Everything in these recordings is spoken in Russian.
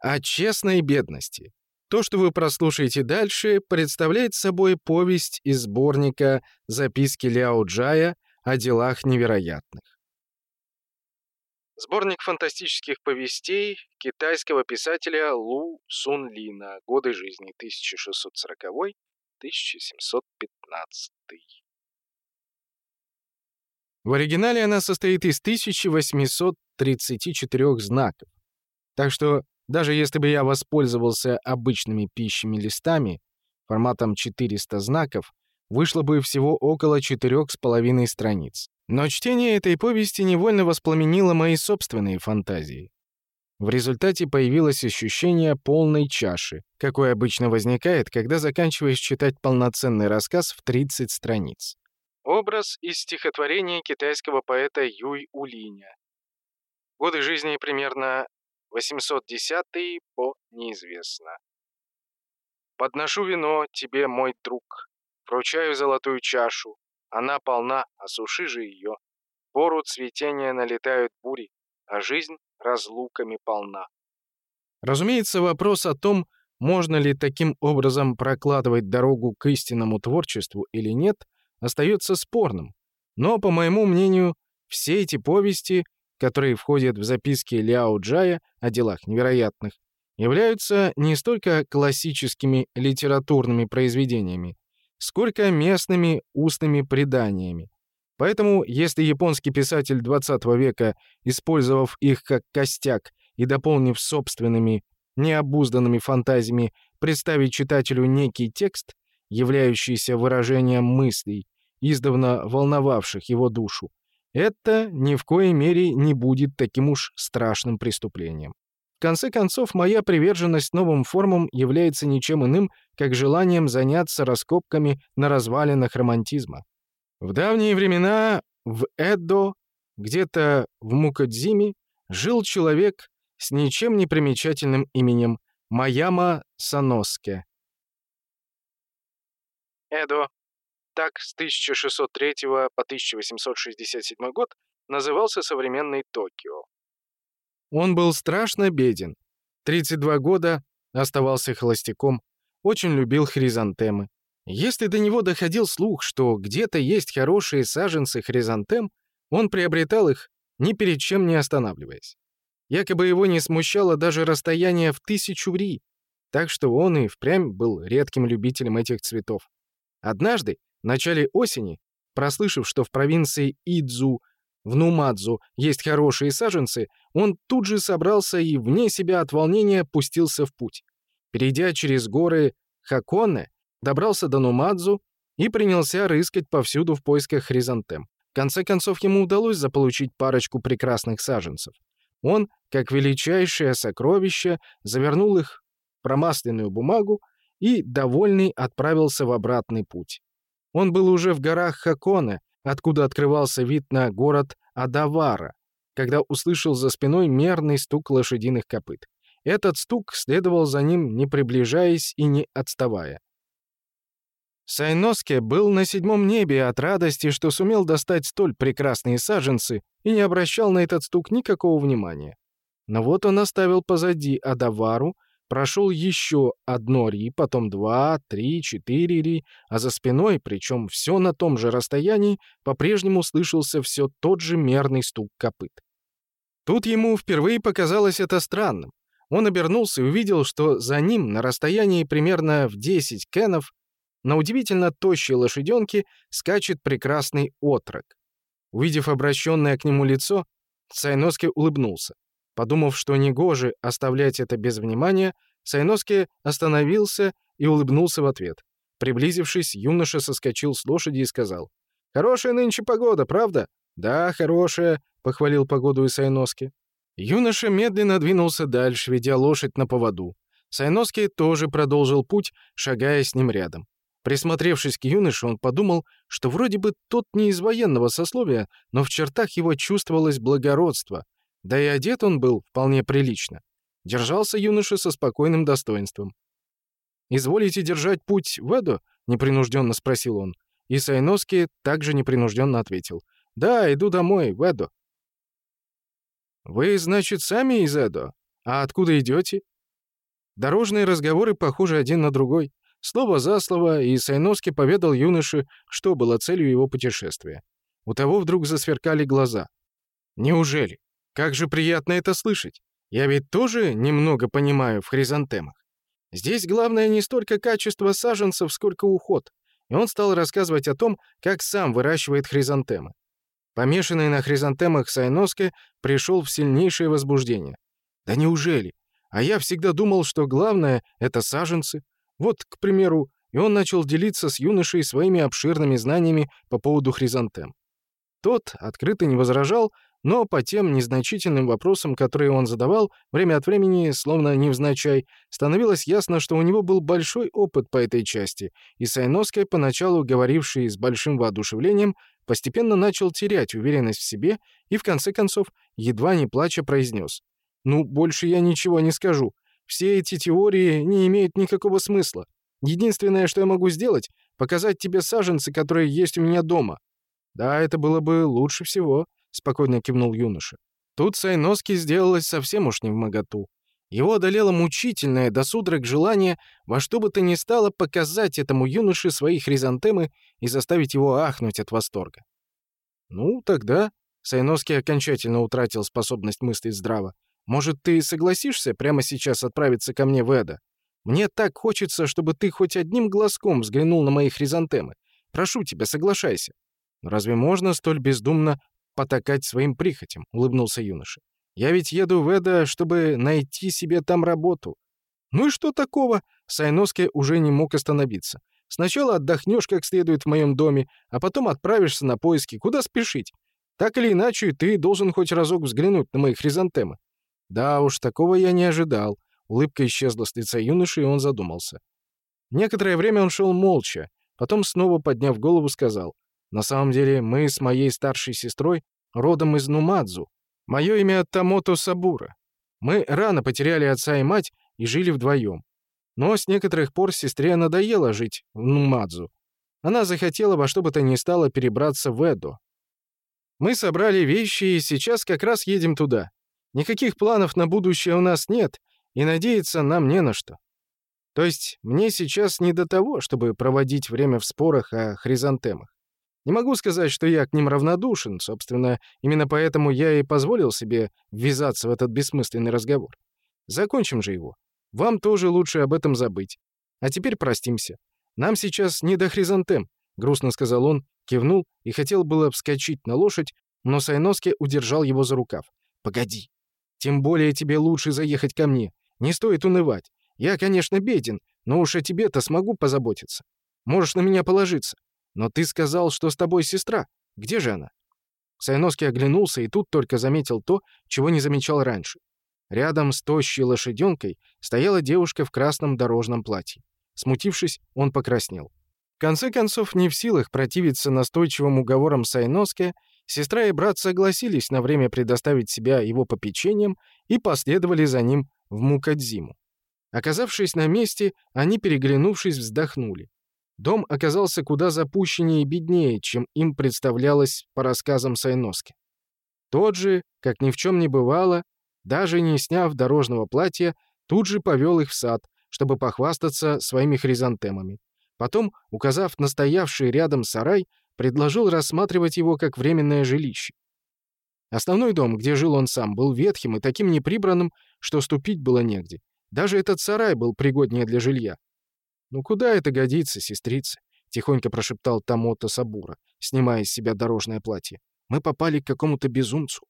о честной бедности. То, что вы прослушаете дальше, представляет собой повесть из сборника «Записки Ляо Джая о делах невероятных». Сборник фантастических повестей китайского писателя Лу Сун Лина. Годы жизни 1640-1715. В оригинале она состоит из 1834 знаков. Так что даже если бы я воспользовался обычными пищими листами, форматом 400 знаков, вышло бы всего около четырех с половиной страниц. Но чтение этой повести невольно воспламенило мои собственные фантазии. В результате появилось ощущение полной чаши, какое обычно возникает, когда заканчиваешь читать полноценный рассказ в 30 страниц. Образ из стихотворения китайского поэта Юй Улиня. Годы жизни примерно 810 по неизвестно. Подношу вино тебе, мой друг, вручаю золотую чашу. Она полна, осуши же ее. Пору цветения налетают бури, а жизнь разлуками полна. Разумеется, вопрос о том, можно ли таким образом прокладывать дорогу к истинному творчеству или нет, остается спорным. Но, по моему мнению, все эти повести которые входят в записки Ляо Джая о делах невероятных, являются не столько классическими литературными произведениями, сколько местными устными преданиями. Поэтому, если японский писатель XX века, использовав их как костяк и дополнив собственными необузданными фантазиями, представить читателю некий текст, являющийся выражением мыслей, издавна волновавших его душу, это ни в коей мере не будет таким уж страшным преступлением. В конце концов, моя приверженность новым формам является ничем иным, как желанием заняться раскопками на развалинах романтизма. В давние времена в Эдо, где-то в Мукадзиме, жил человек с ничем не примечательным именем Маяма Саноске. Эдо так, с 1603 по 1867 год назывался современный Токио. Он был страшно беден. 32 года, оставался холостяком, очень любил хризантемы. Если до него доходил слух, что где-то есть хорошие саженцы хризантем, он приобретал их, ни перед чем не останавливаясь. Якобы его не смущало даже расстояние в тысячу ри, так что он и впрямь был редким любителем этих цветов. Однажды, в начале осени, прослышав, что в провинции Идзу в Нумадзу есть хорошие саженцы, он тут же собрался и вне себя от волнения пустился в путь. Перейдя через горы Хаконе, добрался до Нумадзу и принялся рыскать повсюду в поисках хризантем. В конце концов, ему удалось заполучить парочку прекрасных саженцев. Он, как величайшее сокровище, завернул их в промасленную бумагу и, довольный, отправился в обратный путь. Он был уже в горах Хаконе, откуда открывался вид на город Адавара, когда услышал за спиной мерный стук лошадиных копыт. Этот стук следовал за ним, не приближаясь и не отставая. Сайноске был на седьмом небе от радости, что сумел достать столь прекрасные саженцы и не обращал на этот стук никакого внимания. Но вот он оставил позади Адавару, Прошел еще одно ри, потом два, три, четыре ри, а за спиной, причем все на том же расстоянии, по-прежнему слышался все тот же мерный стук копыт. Тут ему впервые показалось это странным. Он обернулся и увидел, что за ним на расстоянии примерно в 10 кенов на удивительно тощей лошаденке скачет прекрасный отрок. Увидев обращенное к нему лицо, Сайноски улыбнулся. Подумав, что негоже оставлять это без внимания, Сайноски остановился и улыбнулся в ответ. Приблизившись, юноша соскочил с лошади и сказал. «Хорошая нынче погода, правда?» «Да, хорошая», — похвалил погоду и Сайноски. Юноша медленно двинулся дальше, ведя лошадь на поводу. Сайноски тоже продолжил путь, шагая с ним рядом. Присмотревшись к юноше, он подумал, что вроде бы тот не из военного сословия, но в чертах его чувствовалось благородство, да и одет он был вполне прилично. Держался юноша со спокойным достоинством. «Изволите держать путь в Эдо?» — непринужденно спросил он. И Сайноски также непринужденно ответил. «Да, иду домой, в Эдо». «Вы, значит, сами из Эдо? А откуда идете?» Дорожные разговоры похожи один на другой. Слово за слово, и Сайноски поведал юноше, что было целью его путешествия. У того вдруг засверкали глаза. «Неужели? Как же приятно это слышать! Я ведь тоже немного понимаю в хризантемах. Здесь главное не столько качество саженцев, сколько уход». И он стал рассказывать о том, как сам выращивает хризантемы. Помешанный на хризантемах Сайноске пришел в сильнейшее возбуждение. «Да неужели? А я всегда думал, что главное — это саженцы. Вот, к примеру, и он начал делиться с юношей своими обширными знаниями по поводу хризантем. Тот открыто не возражал, но по тем незначительным вопросам, которые он задавал, время от времени, словно невзначай, становилось ясно, что у него был большой опыт по этой части, и Сайноская, поначалу говоривший с большим воодушевлением, постепенно начал терять уверенность в себе и, в конце концов, едва не плача произнес. «Ну, больше я ничего не скажу. Все эти теории не имеют никакого смысла. Единственное, что я могу сделать, показать тебе саженцы, которые есть у меня дома». «Да, это было бы лучше всего», — спокойно кивнул юноша. Тут Сайноски сделалось совсем уж не в моготу. Его одолело мучительное до судорог желание во что бы то ни стало показать этому юноше свои хризантемы и заставить его ахнуть от восторга. «Ну, тогда...» — Сайноски окончательно утратил способность мыслить здраво. Может, ты согласишься прямо сейчас отправиться ко мне в Эда? Мне так хочется, чтобы ты хоть одним глазком взглянул на мои хризантемы. Прошу тебя, соглашайся». «Разве можно столь бездумно потакать своим прихотям?» — улыбнулся юноша. «Я ведь еду в Эда, чтобы найти себе там работу». «Ну и что такого?» Сайноске уже не мог остановиться. «Сначала отдохнешь как следует в моем доме, а потом отправишься на поиски. Куда спешить? Так или иначе, ты должен хоть разок взглянуть на мои хризантемы. Да уж, такого я не ожидал. Улыбка исчезла с лица юноши, и он задумался. Некоторое время он шел молча, потом снова, подняв голову, сказал. «На самом деле, мы с моей старшей сестрой родом из Нумадзу. Мое имя Тамото Сабура. Мы рано потеряли отца и мать и жили вдвоем. Но с некоторых пор сестре надоело жить в Нумадзу. Она захотела во что бы то ни стало перебраться в Эдо. Мы собрали вещи и сейчас как раз едем туда. Никаких планов на будущее у нас нет, и надеяться нам не на что. То есть мне сейчас не до того, чтобы проводить время в спорах о хризантемах. Не могу сказать, что я к ним равнодушен, собственно, именно поэтому я и позволил себе ввязаться в этот бессмысленный разговор. Закончим же его. Вам тоже лучше об этом забыть. А теперь простимся. Нам сейчас не до хризантем, грустно сказал он, кивнул и хотел было вскочить на лошадь, но Сайноски удержал его за рукав. «Погоди, тем более тебе лучше заехать ко мне. Не стоит унывать. Я, конечно, беден, но уж о тебе-то смогу позаботиться. Можешь на меня положиться. Но ты сказал, что с тобой сестра. Где же она?» Сайноский оглянулся и тут только заметил то, чего не замечал раньше. Рядом с тощей лошаденкой стояла девушка в красном дорожном платье. Смутившись, он покраснел. В конце концов, не в силах противиться настойчивым уговорам Сайноски, Сестра и брат согласились на время предоставить себя его попечением и последовали за ним в Мукадзиму. Оказавшись на месте, они, переглянувшись, вздохнули. Дом оказался куда запущеннее и беднее, чем им представлялось по рассказам Сайноски. Тот же, как ни в чем не бывало, даже не сняв дорожного платья, тут же повел их в сад, чтобы похвастаться своими хризантемами. Потом, указав на стоявший рядом сарай, предложил рассматривать его как временное жилище. Основной дом, где жил он сам, был ветхим и таким неприбранным, что ступить было негде. Даже этот сарай был пригоднее для жилья. «Ну куда это годится, сестрица?» — тихонько прошептал Тамото Сабура, снимая с себя дорожное платье. «Мы попали к какому-то безумцу».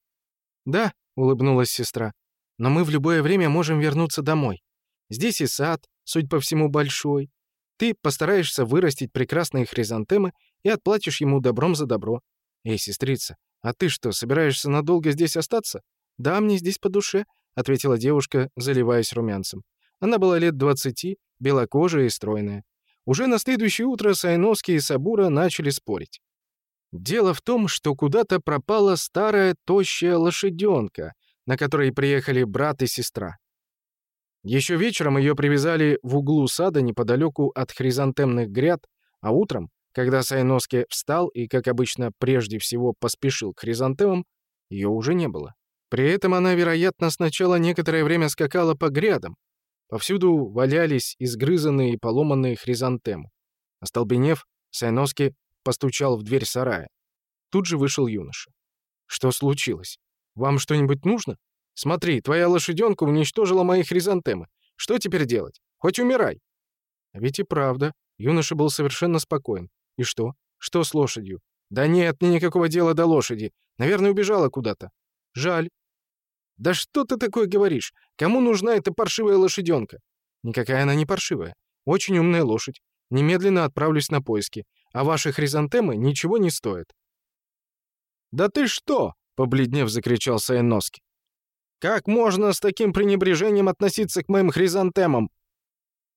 «Да», — улыбнулась сестра, — «но мы в любое время можем вернуться домой. Здесь и сад, суть по всему, большой. Ты постараешься вырастить прекрасные хризантемы и отплатишь ему добром за добро. Эй, сестрица, а ты что, собираешься надолго здесь остаться? Да, мне здесь по душе, ответила девушка, заливаясь румянцем. Она была лет двадцати, белокожая и стройная. Уже на следующее утро Сайноски и Сабура начали спорить. Дело в том, что куда-то пропала старая тощая лошаденка, на которой приехали брат и сестра. Еще вечером ее привязали в углу сада неподалеку от хризантемных гряд, а утром когда Сайноски встал и, как обычно, прежде всего поспешил к хризантемам, ее уже не было. При этом она, вероятно, сначала некоторое время скакала по грядам, Повсюду валялись изгрызанные и поломанные хризантемы. Остолбенев, Сайноски постучал в дверь сарая. Тут же вышел юноша. «Что случилось? Вам что-нибудь нужно? Смотри, твоя лошаденка уничтожила мои хризантемы. Что теперь делать? Хоть умирай!» А ведь и правда, юноша был совершенно спокоен. И что? Что с лошадью? Да нет, мне никакого дела до лошади. Наверное, убежала куда-то. Жаль. Да что ты такое говоришь? Кому нужна эта паршивая лошаденка? Никакая она не паршивая. Очень умная лошадь. Немедленно отправлюсь на поиски. А ваши хризантемы ничего не стоят. «Да ты что?» — побледнев закричал Саяноски. «Как можно с таким пренебрежением относиться к моим хризантемам?»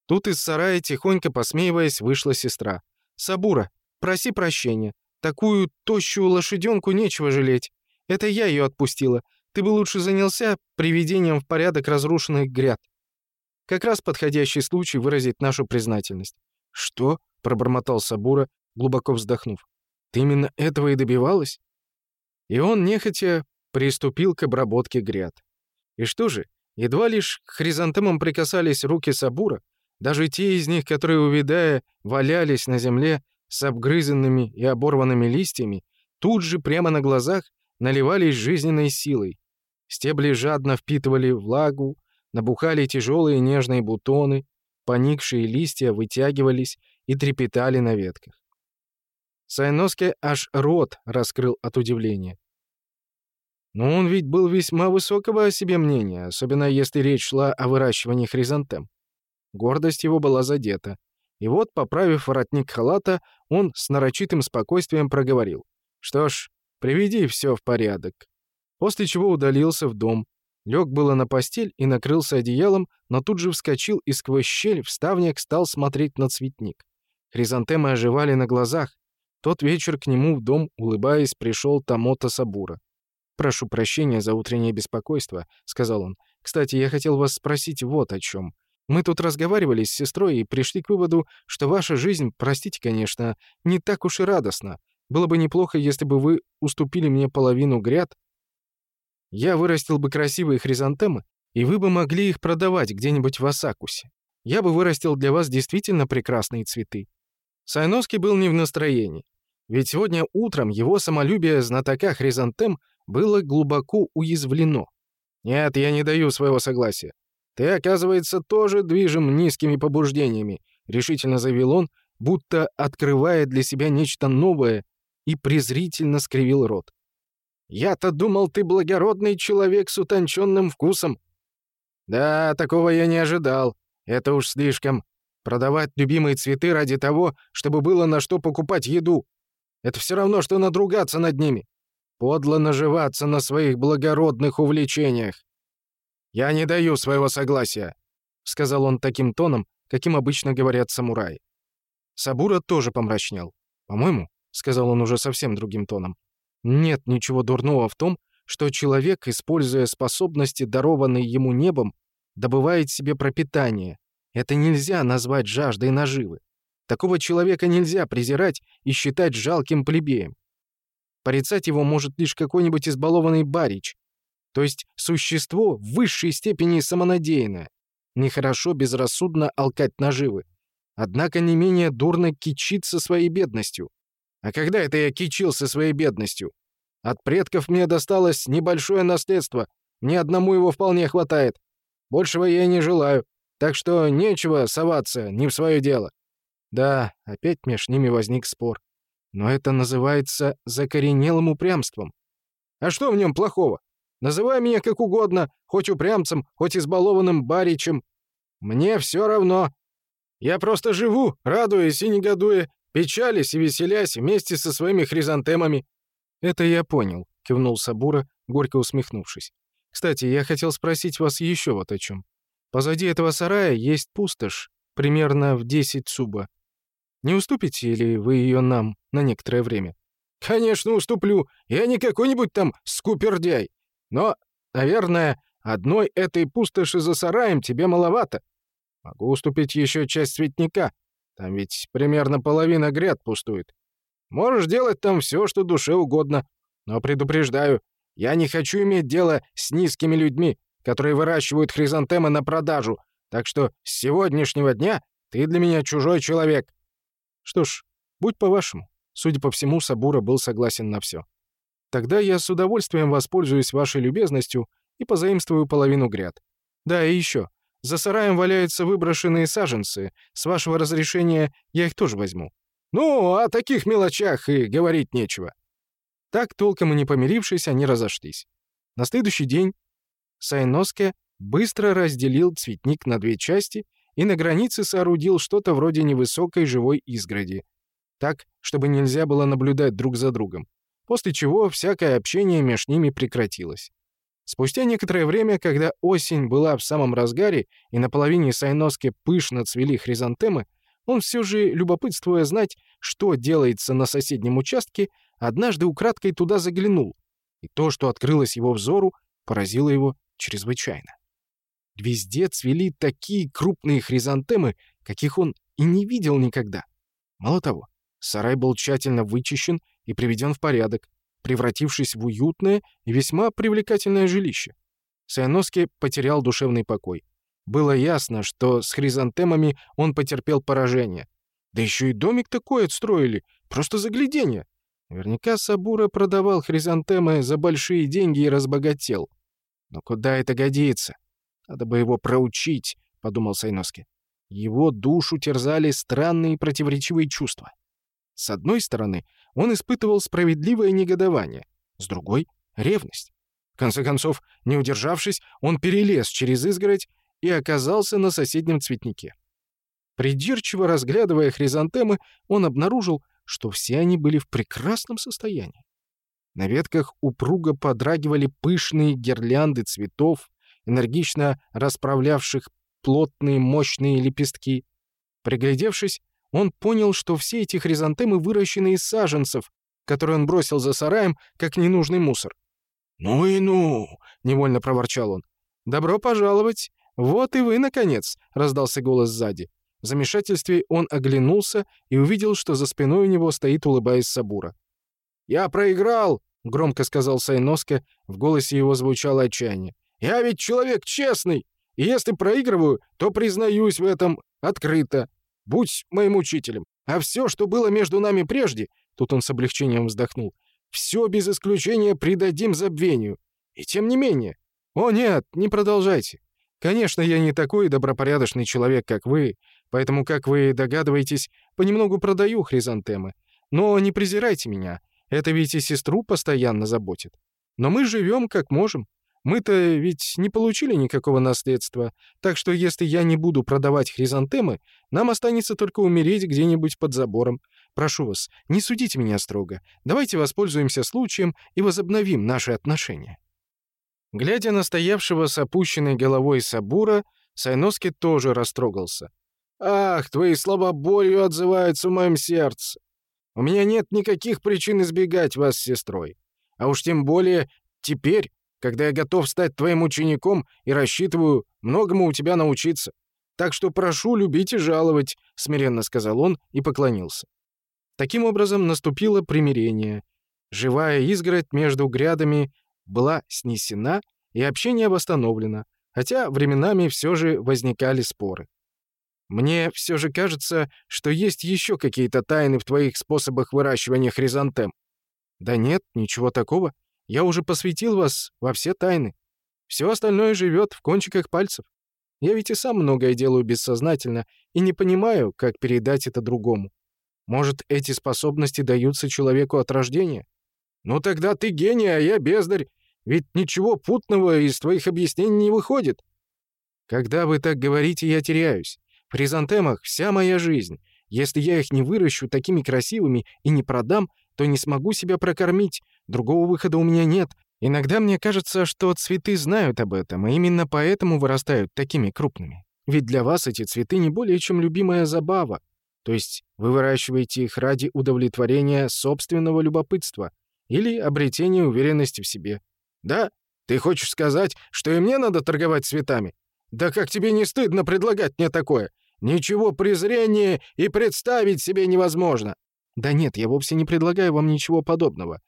Тут из сарая, тихонько посмеиваясь, вышла сестра. «Сабура, проси прощения. Такую тощую лошаденку нечего жалеть. Это я ее отпустила. Ты бы лучше занялся приведением в порядок разрушенных гряд. Как раз подходящий случай выразить нашу признательность». «Что?» — пробормотал Сабура, глубоко вздохнув. «Ты именно этого и добивалась?» И он, нехотя, приступил к обработке гряд. И что же, едва лишь к хризантемам прикасались руки Сабура, даже те из них, которые, увядая, валялись на земле с обгрызенными и оборванными листьями, тут же прямо на глазах наливались жизненной силой. Стебли жадно впитывали влагу, набухали тяжелые нежные бутоны, поникшие листья вытягивались и трепетали на ветках. Сайноске аж рот раскрыл от удивления. Но он ведь был весьма высокого о себе мнения, особенно если речь шла о выращивании хризантем. Гордость его была задета. И вот, поправив воротник халата, он с нарочитым спокойствием проговорил. «Что ж, приведи все в порядок». После чего удалился в дом. Лег было на постель и накрылся одеялом, но тут же вскочил и сквозь щель в ставнях стал смотреть на цветник. Хризантемы оживали на глазах, тот вечер к нему в дом, улыбаясь, пришел Тамото Сабура. «Прошу прощения за утреннее беспокойство», — сказал он. «Кстати, я хотел вас спросить вот о чем. Мы тут разговаривали с сестрой и пришли к выводу, что ваша жизнь, простите, конечно, не так уж и радостна. Было бы неплохо, если бы вы уступили мне половину гряд. Я вырастил бы красивые хризантемы, и вы бы могли их продавать где-нибудь в Асакусе. Я бы вырастил для вас действительно прекрасные цветы». Сайноски был не в настроении. Ведь сегодня утром его самолюбие знатока хризантем было глубоко уязвлено. «Нет, я не даю своего согласия. Ты, оказывается, тоже движим низкими побуждениями», — решительно заявил он, будто открывая для себя нечто новое, и презрительно скривил рот. «Я-то думал, ты благородный человек с утонченным вкусом». «Да, такого я не ожидал. Это уж слишком. Продавать любимые цветы ради того, чтобы было на что покупать еду. Это все равно, что надругаться над ними. Подло наживаться на своих благородных увлечениях. «Я не даю своего согласия», — сказал он таким тоном, каким обычно говорят самураи. Сабура тоже помрачнел. «По-моему», — сказал он уже совсем другим тоном, «нет ничего дурного в том, что человек, используя способности, дарованные ему небом, добывает себе пропитание. Это нельзя назвать жаждой наживы. Такого человека нельзя презирать и считать жалким плебеем. Порицать его может лишь какой-нибудь избалованный барич, то есть существо в высшей степени самонадеянное. Нехорошо безрассудно алкать наживы. Однако не менее дурно кичиться своей бедностью. А когда это я кичился своей бедностью? От предков мне досталось небольшое наследство, мне одному его вполне хватает. Большего я не желаю, так что нечего соваться не в свое дело. Да, опять между ними возник спор. Но это называется закоренелым упрямством. А что в нем плохого? Называй меня как угодно, хоть упрямцем, хоть избалованным баричем. Мне все равно. Я просто живу, радуясь и негодуя, печалясь и веселясь вместе со своими хризантемами». «Это я понял», — кивнул Сабура, горько усмехнувшись. «Кстати, я хотел спросить вас еще вот о чем. Позади этого сарая есть пустошь, примерно в 10 суба. Не уступите ли вы ее нам на некоторое время?» «Конечно, уступлю. Я не какой-нибудь там скупердяй. Но, наверное, одной этой пустоши за сараем тебе маловато. Могу уступить еще часть цветника. Там ведь примерно половина гряд пустует. Можешь делать там все, что душе угодно. Но предупреждаю, я не хочу иметь дело с низкими людьми, которые выращивают хризантемы на продажу, Так что с сегодняшнего дня ты для меня чужой человек». Что ж, будь по-вашему. Судя по всему, Сабура был согласен на все. Тогда я с удовольствием воспользуюсь вашей любезностью и позаимствую половину гряд. Да, и еще. За сараем валяются выброшенные саженцы. С вашего разрешения я их тоже возьму. Ну, о таких мелочах и говорить нечего. Так, толком и не помирившись, они разошлись. На следующий день Сайноске быстро разделил цветник на две части и на границе соорудил что-то вроде невысокой живой изгороди, так, чтобы нельзя было наблюдать друг за другом, после чего всякое общение между ними прекратилось. Спустя некоторое время, когда осень была в самом разгаре и на половине Сайноски пышно цвели хризантемы, он все же, любопытствуя знать, что делается на соседнем участке, однажды украдкой туда заглянул, и то, что открылось его взору, поразило его чрезвычайно. Везде цвели такие крупные хризантемы, каких он и не видел никогда. Мало того, сарай был тщательно вычищен и приведен в порядок, превратившись в уютное и весьма привлекательное жилище. Сайноски потерял душевный покой. Было ясно, что с хризантемами он потерпел поражение. Да еще и домик такой отстроили, просто загляденье. Наверняка Сабура продавал хризантемы за большие деньги и разбогател. Но куда это годится? Надо бы его проучить, подумал Сайноски. Его душу терзали странные противоречивые чувства. С одной стороны, он испытывал справедливое негодование, с другой — ревность. В конце концов, не удержавшись, он перелез через изгородь и оказался на соседнем цветнике. Придирчиво разглядывая хризантемы, он обнаружил, что все они были в прекрасном состоянии. На ветках упруго подрагивали пышные гирлянды цветов, энергично расправлявших плотные мощные лепестки. Приглядевшись, он понял, что все эти хризантемы выращены из саженцев, которые он бросил за сараем, как ненужный мусор. «Ну и ну!» — невольно проворчал он. «Добро пожаловать! Вот и вы, наконец!» — раздался голос сзади. В замешательстве он оглянулся и увидел, что за спиной у него стоит, улыбаясь Сабура. «Я проиграл!» — громко сказал Сайноске, в голосе его звучало отчаяние. «Я ведь человек честный, и если проигрываю, то признаюсь в этом открыто. Будь моим учителем. А все, что было между нами прежде, тут он с облегчением вздохнул, все без исключения придадим забвению. И тем не менее. О нет, не продолжайте. Конечно, я не такой добропорядочный человек, как вы, поэтому, как вы догадываетесь, понемногу продаю хризантемы. Но не презирайте меня. Это ведь и сестру постоянно заботит. Но мы живем как можем. Мы-то ведь не получили никакого наследства, так что если я не буду продавать хризантемы, нам останется только умереть где-нибудь под забором. Прошу вас, не судите меня строго. Давайте воспользуемся случаем и возобновим наши отношения». Глядя на стоявшего с опущенной головой Сабура, Сайноски тоже растрогался. «Ах, твои слова болью отзываются в моем сердце. У меня нет никаких причин избегать вас с сестрой. А уж тем более теперь, когда я готов стать твоим учеником и рассчитываю многому у тебя научиться. Так что прошу любить и жаловать», — смиренно сказал он и поклонился. Таким образом, наступило примирение. Живая изгородь между грядами была снесена и общение восстановлено, хотя временами все же возникали споры. Мне все же кажется, что есть еще какие-то тайны в твоих способах выращивания хризантем. Да нет, ничего такого. Я уже посвятил вас во все тайны. Все остальное живет в кончиках пальцев. Я ведь и сам многое делаю бессознательно и не понимаю, как передать это другому. Может, эти способности даются человеку от рождения? Ну тогда ты гений, а я бездарь. Ведь ничего путного из твоих объяснений не выходит. Когда вы так говорите, я теряюсь. В хризантемах вся моя жизнь. Если я их не выращу такими красивыми и не продам, то не смогу себя прокормить. Другого выхода у меня нет. Иногда мне кажется, что цветы знают об этом, и именно поэтому вырастают такими крупными. Ведь для вас эти цветы не более чем любимая забава. То есть вы выращиваете их ради удовлетворения собственного любопытства или обретения уверенности в себе. Да? Ты хочешь сказать, что и мне надо торговать цветами? Да как тебе не стыдно предлагать мне такое? Ничего презрения и представить себе невозможно. Да нет, я вовсе не предлагаю вам ничего подобного.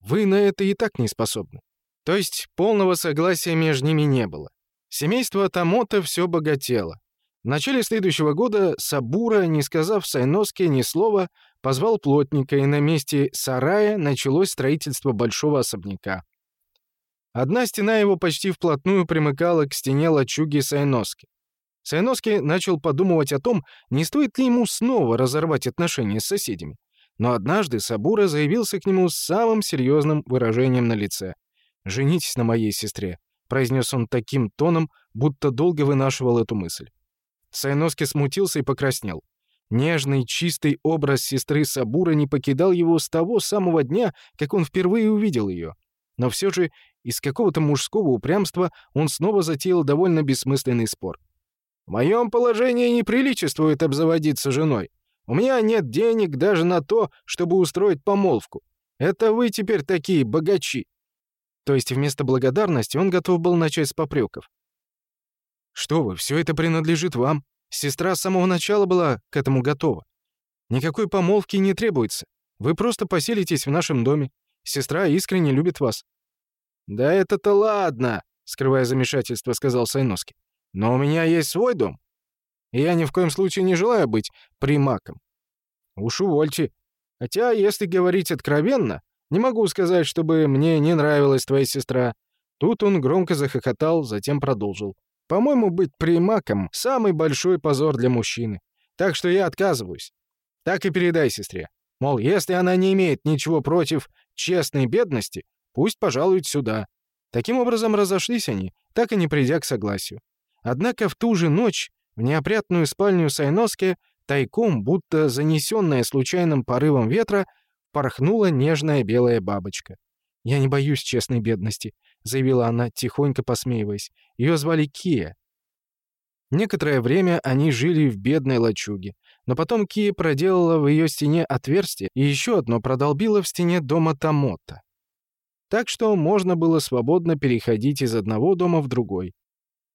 Вы на это и так не способны. То есть полного согласия между ними не было. Семейство Тамото все богатело. В начале следующего года Сабура, не сказав Сайноске ни слова, позвал плотника, и на месте сарая началось строительство большого особняка. Одна стена его почти вплотную примыкала к стене лачуги Сайноски. Сайноски начал подумывать о том, не стоит ли ему снова разорвать отношения с соседями. Но однажды Сабура заявился к нему с самым серьезным выражением на лице. «Женитесь на моей сестре», — произнес он таким тоном, будто долго вынашивал эту мысль. Сайноски смутился и покраснел. Нежный, чистый образ сестры Сабура не покидал его с того самого дня, как он впервые увидел ее. Но все же из какого-то мужского упрямства он снова затеял довольно бессмысленный спор. «В моем положении не приличествует обзаводиться женой. У меня нет денег даже на то, чтобы устроить помолвку. Это вы теперь такие богачи». То есть вместо благодарности он готов был начать с попреков. «Что вы, все это принадлежит вам. Сестра с самого начала была к этому готова. Никакой помолвки не требуется. Вы просто поселитесь в нашем доме. Сестра искренне любит вас». «Да это-то ладно», — скрывая замешательство, сказал Сайноски. «Но у меня есть свой дом, и я ни в коем случае не желаю быть примаком. Уж увольте. Хотя, если говорить откровенно, не могу сказать, чтобы мне не нравилась твоя сестра». Тут он громко захохотал, затем продолжил. По-моему, быть примаком — самый большой позор для мужчины. Так что я отказываюсь. Так и передай сестре. Мол, если она не имеет ничего против честной бедности, пусть пожалует сюда. Таким образом разошлись они, так и не придя к согласию. Однако в ту же ночь в неопрятную спальню Сайноске тайком, будто занесенная случайным порывом ветра, порхнула нежная белая бабочка. «Я не боюсь честной бедности», — заявила она, тихонько посмеиваясь. Ее звали Кия. Некоторое время они жили в бедной лачуге, но потом Кия проделала в ее стене отверстие и еще одно продолбила в стене дома Тамота. Так что можно было свободно переходить из одного дома в другой.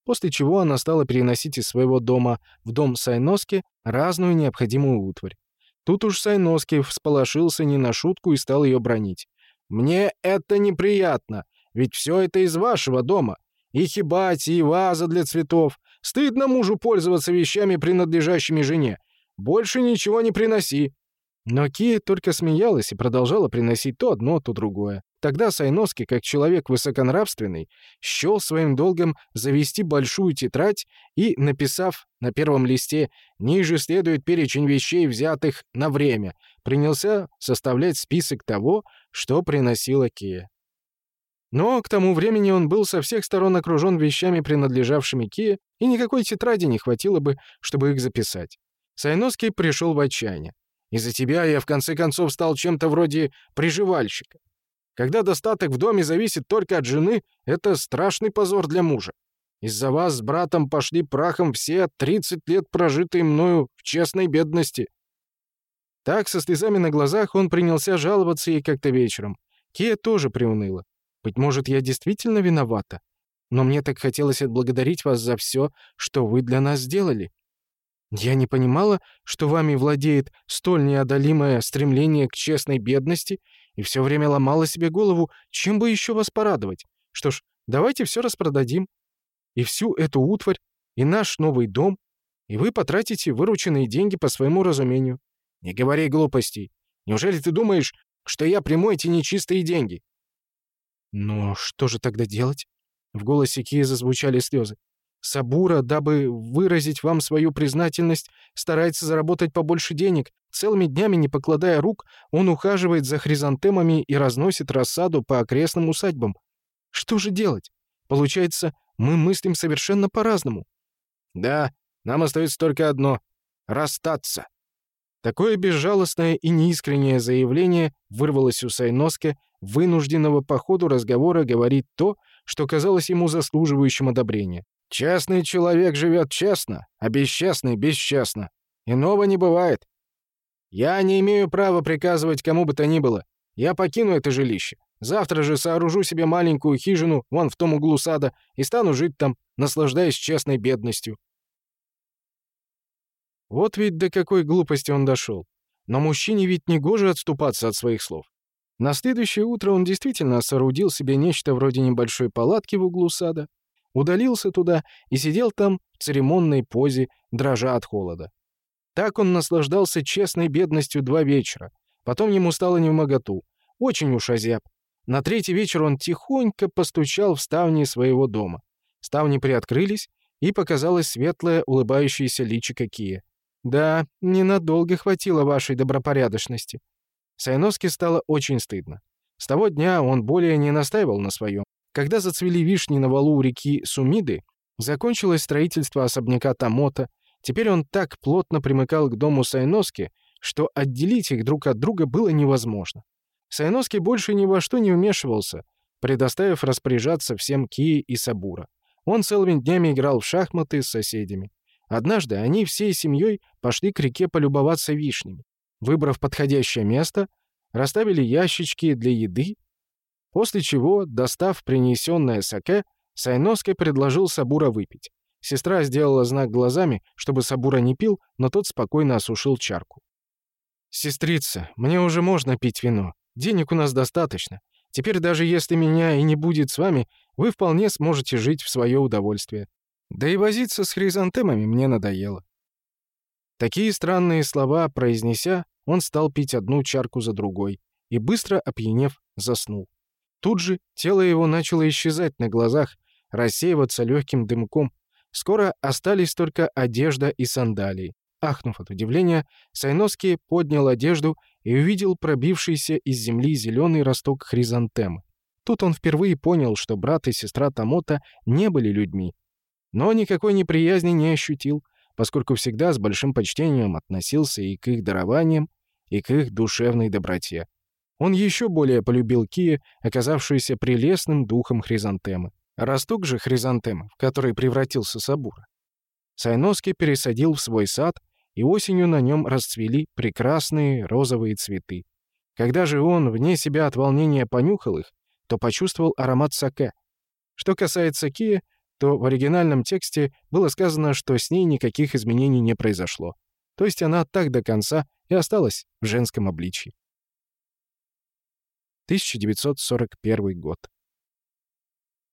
После чего она стала переносить из своего дома в дом Сайноски разную необходимую утварь. Тут уж Сайноски всполошился не на шутку и стал ее бронить. «Мне это неприятно. Ведь все это из вашего дома. И хибати, и ваза для цветов. Стыдно мужу пользоваться вещами, принадлежащими жене. Больше ничего не приноси». Но Кия только смеялась и продолжала приносить то одно, то другое. Тогда Сайноски, как человек высоконравственный, счел своим долгом завести большую тетрадь и, написав на первом листе «Ниже следует перечень вещей, взятых на время», принялся составлять список того, что приносила Кия. Но к тому времени он был со всех сторон окружен вещами, принадлежавшими Кие, и никакой тетради не хватило бы, чтобы их записать. Сайноский пришел в отчаяние. «Из-за тебя я в конце концов стал чем-то вроде приживальщика. Когда достаток в доме зависит только от жены, это страшный позор для мужа. Из-за вас с братом пошли прахом все 30 лет, прожитые мною в честной бедности». Так, со слезами на глазах, он принялся жаловаться ей как-то вечером. Кия тоже приуныла. Быть может, я действительно виновата, но мне так хотелось отблагодарить вас за все, что вы для нас сделали. Я не понимала, что вами владеет столь неодолимое стремление к честной бедности, и все время ломала себе голову, чем бы еще вас порадовать. Что ж, давайте все распродадим. И всю эту утварь, и наш новый дом, и вы потратите вырученные деньги по своему разумению. Не говори глупостей. Неужели ты думаешь, что я приму эти нечистые деньги? «Но что же тогда делать?» В голосе Кии зазвучали слезы. «Сабура, дабы выразить вам свою признательность, старается заработать побольше денег. Целыми днями, не покладая рук, он ухаживает за хризантемами и разносит рассаду по окрестным усадьбам. Что же делать? Получается, мы мыслим совершенно по-разному». «Да, нам остается только одно — расстаться». Такое безжалостное и неискреннее заявление вырвалось у Сайноске, вынужденного по ходу разговора говорить то, что казалось ему заслуживающим одобрения. «Частный человек живет честно, а бесчестный — бесчестно. Иного не бывает. Я не имею права приказывать кому бы то ни было. Я покину это жилище. Завтра же сооружу себе маленькую хижину вон в том углу сада и стану жить там, наслаждаясь честной бедностью». Вот ведь до какой глупости он дошел. Но мужчине ведь не гоже отступаться от своих слов. На следующее утро он действительно соорудил себе нечто вроде небольшой палатки в углу сада. Удалился туда и сидел там в церемонной позе, дрожа от холода. Так он наслаждался честной бедностью два вечера. Потом ему стало невмоготу. Очень уж озяб. На третий вечер он тихонько постучал в ставни своего дома. Ставни приоткрылись, и показалось светлое, улыбающееся личико Кия. «Да, ненадолго хватило вашей добропорядочности». Сайноске стало очень стыдно. С того дня он более не настаивал на своем. Когда зацвели вишни на валу у реки Сумиды, закончилось строительство особняка Тамота, теперь он так плотно примыкал к дому Сайноски, что отделить их друг от друга было невозможно. Сайноски больше ни во что не вмешивался, предоставив распоряжаться всем Кии и Сабура. Он целыми днями играл в шахматы с соседями. Однажды они всей семьей пошли к реке полюбоваться вишнями. Выбрав подходящее место, расставили ящички для еды, после чего, достав принесенное саке, Сайноски предложил Сабура выпить. Сестра сделала знак глазами, чтобы Сабура не пил, но тот спокойно осушил чарку. «Сестрица, мне уже можно пить вино. Денег у нас достаточно. Теперь даже если меня и не будет с вами, вы вполне сможете жить в свое удовольствие. Да и возиться с хризантемами мне надоело». Такие странные слова произнеся, он стал пить одну чарку за другой и, быстро опьянев, заснул. Тут же тело его начало исчезать на глазах, рассеиваться легким дымком. Скоро остались только одежда и сандалии. Ахнув от удивления, Сайноски поднял одежду и увидел пробившийся из земли зеленый росток хризантемы. Тут он впервые понял, что брат и сестра Тамота не были людьми. Но никакой неприязни не ощутил, поскольку всегда с большим почтением относился и к их дарованиям, и к их душевной доброте. Он еще более полюбил Кия, оказавшуюся прелестным духом хризантемы. Росток же хризантемы, в который превратился Сабура. Сайноски пересадил в свой сад, и осенью на нем расцвели прекрасные розовые цветы. Когда же он, вне себя от волнения, понюхал их, то почувствовал аромат саке. Что касается Кия, то в оригинальном тексте было сказано, что с ней никаких изменений не произошло. То есть она так до конца и осталась в женском обличье. 1941 год.